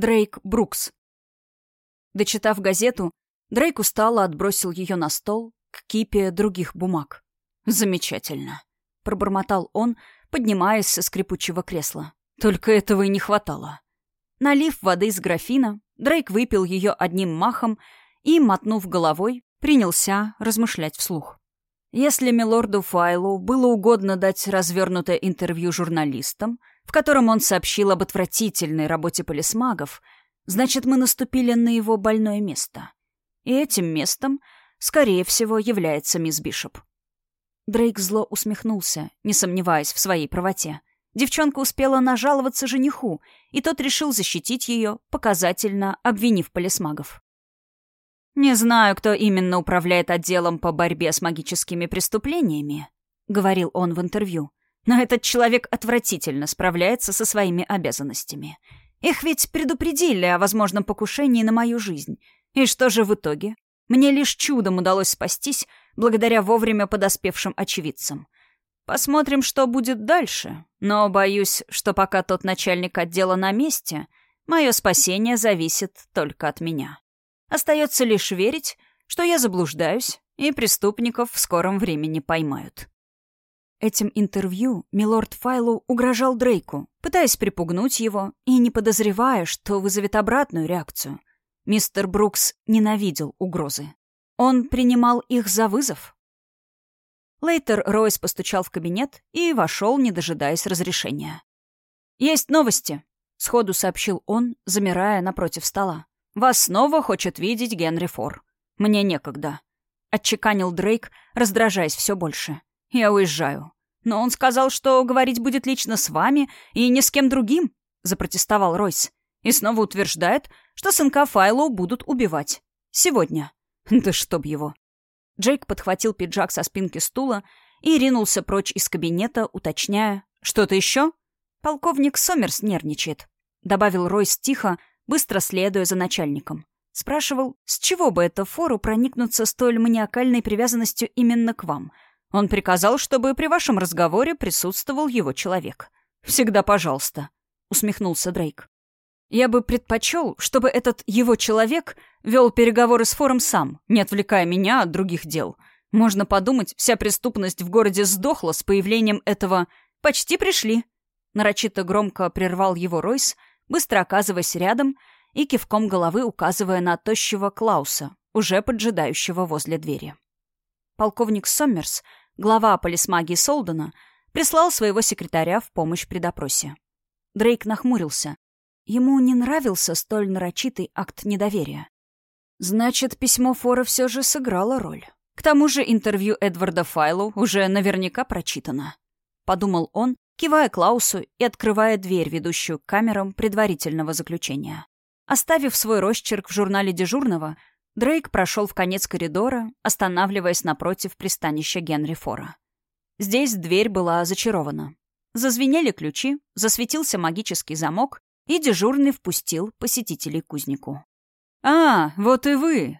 Дрейк Брукс. Дочитав газету, Дрейк устало отбросил ее на стол к кипе других бумаг. «Замечательно», — пробормотал он, поднимаясь со скрипучего кресла. «Только этого и не хватало». Налив воды из графина, Дрейк выпил ее одним махом и, мотнув головой, принялся размышлять вслух. Если милорду Файлу было угодно дать развернутое интервью журналистам, в котором он сообщил об отвратительной работе полисмагов, значит, мы наступили на его больное место. И этим местом, скорее всего, является мисс Бишоп. Дрейк зло усмехнулся, не сомневаясь в своей правоте. Девчонка успела нажаловаться жениху, и тот решил защитить ее, показательно обвинив полисмагов. «Не знаю, кто именно управляет отделом по борьбе с магическими преступлениями», — говорил он в интервью. «Но этот человек отвратительно справляется со своими обязанностями. Их ведь предупредили о возможном покушении на мою жизнь. И что же в итоге? Мне лишь чудом удалось спастись благодаря вовремя подоспевшим очевидцам. Посмотрим, что будет дальше. Но боюсь, что пока тот начальник отдела на месте, мое спасение зависит только от меня. Остается лишь верить, что я заблуждаюсь, и преступников в скором времени поймают. Этим интервью милорд Файлу угрожал Дрейку, пытаясь припугнуть его и не подозревая, что вызовет обратную реакцию. Мистер Брукс ненавидел угрозы. Он принимал их за вызов. Лейтер Ройс постучал в кабинет и вошел, не дожидаясь разрешения. «Есть новости», — сходу сообщил он, замирая напротив стола. «Вас снова хочет видеть Генри Фор. Мне некогда», — отчеканил Дрейк, раздражаясь все больше. «Я уезжаю». «Но он сказал, что говорить будет лично с вами и ни с кем другим», — запротестовал Ройс. «И снова утверждает, что сынка Файлоу будут убивать. Сегодня». «Да чтоб его», Джейк подхватил пиджак со спинки стула и ринулся прочь из кабинета, уточняя «Что-то еще?» «Полковник Сомерс нервничает», — добавил Ройс тихо, быстро следуя за начальником. Спрашивал, с чего бы это фору проникнуться столь маниакальной привязанностью именно к вам. Он приказал, чтобы при вашем разговоре присутствовал его человек. «Всегда пожалуйста», — усмехнулся Дрейк. Я бы предпочел, чтобы этот его человек вел переговоры с фором сам, не отвлекая меня от других дел. Можно подумать, вся преступность в городе сдохла с появлением этого «почти пришли». Нарочито громко прервал его Ройс, быстро оказываясь рядом и кивком головы указывая на тощего Клауса, уже поджидающего возле двери. Полковник Соммерс, глава полисмагии Солдена, прислал своего секретаря в помощь при допросе. Дрейк нахмурился, Ему не нравился столь нарочитый акт недоверия. Значит, письмо Фора все же сыграло роль. К тому же интервью Эдварда Файлу уже наверняка прочитано. Подумал он, кивая Клаусу и открывая дверь, ведущую к камерам предварительного заключения. Оставив свой росчерк в журнале дежурного, Дрейк прошел в конец коридора, останавливаясь напротив пристанища Генри Фора. Здесь дверь была зачарована. Зазвенели ключи, засветился магический замок, и дежурный впустил посетителей кузнику. «А, вот и вы!»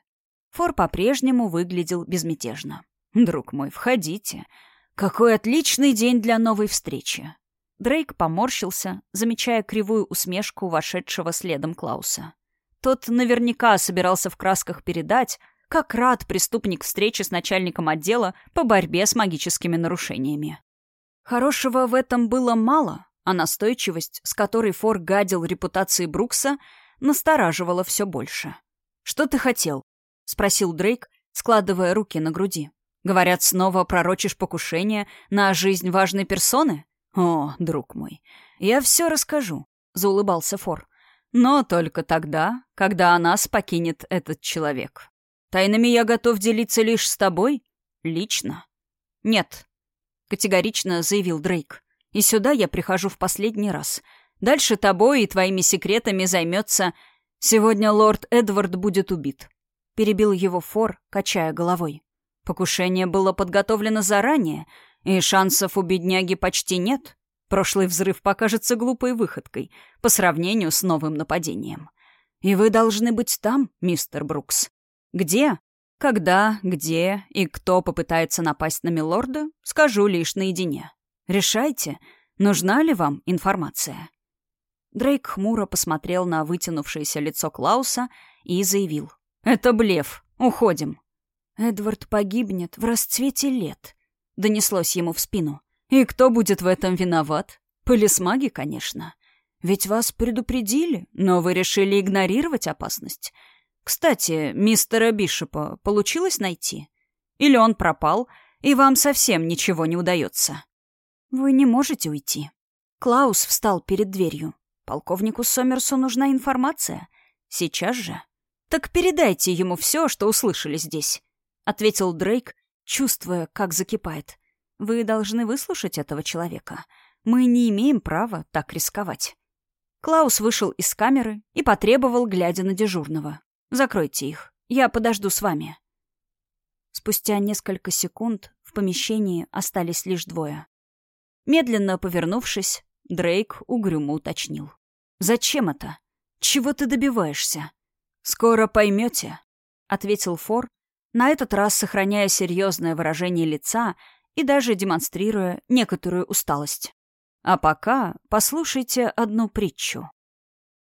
Фор по-прежнему выглядел безмятежно. «Друг мой, входите. Какой отличный день для новой встречи!» Дрейк поморщился, замечая кривую усмешку вошедшего следом Клауса. Тот наверняка собирался в красках передать, как рад преступник встречи с начальником отдела по борьбе с магическими нарушениями. Хорошего в этом было мало, а настойчивость, с которой Фор гадил репутации Брукса, настораживала все больше. «Что ты хотел?» — спросил Дрейк, складывая руки на груди. «Говорят, снова пророчишь покушение на жизнь важной персоны?» «О, друг мой, я все расскажу», — заулыбался Фор. «Но только тогда, когда о нас покинет этот человек. Тайнами я готов делиться лишь с тобой? Лично?» «Нет», — категорично заявил Дрейк. И сюда я прихожу в последний раз. Дальше тобой и твоими секретами займется... Сегодня лорд Эдвард будет убит. Перебил его Фор, качая головой. Покушение было подготовлено заранее, и шансов у бедняги почти нет. Прошлый взрыв покажется глупой выходкой по сравнению с новым нападением. И вы должны быть там, мистер Брукс. Где? Когда, где и кто попытается напасть на милорда, скажу лишь наедине. Решайте, нужна ли вам информация. Дрейк хмуро посмотрел на вытянувшееся лицо Клауса и заявил. «Это блеф. Уходим». «Эдвард погибнет в расцвете лет», — донеслось ему в спину. «И кто будет в этом виноват? Полисмаги, конечно. Ведь вас предупредили, но вы решили игнорировать опасность. Кстати, мистера Бишопа получилось найти? Или он пропал, и вам совсем ничего не удается?» «Вы не можете уйти». Клаус встал перед дверью. Полковнику Сомерсу нужна информация. Сейчас же. Так передайте ему все, что услышали здесь, ответил Дрейк, чувствуя, как закипает. Вы должны выслушать этого человека. Мы не имеем права так рисковать. Клаус вышел из камеры и потребовал, глядя на дежурного. «Закройте их. Я подожду с вами». Спустя несколько секунд в помещении остались лишь двое. Медленно повернувшись, Дрейк угрюмо уточнил. «Зачем это? Чего ты добиваешься?» «Скоро поймете», — ответил Фор, на этот раз сохраняя серьезное выражение лица и даже демонстрируя некоторую усталость. «А пока послушайте одну притчу».